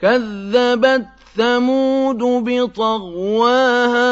كَذَّبَتْ ثَمُودُ بِطَغْوَاهَا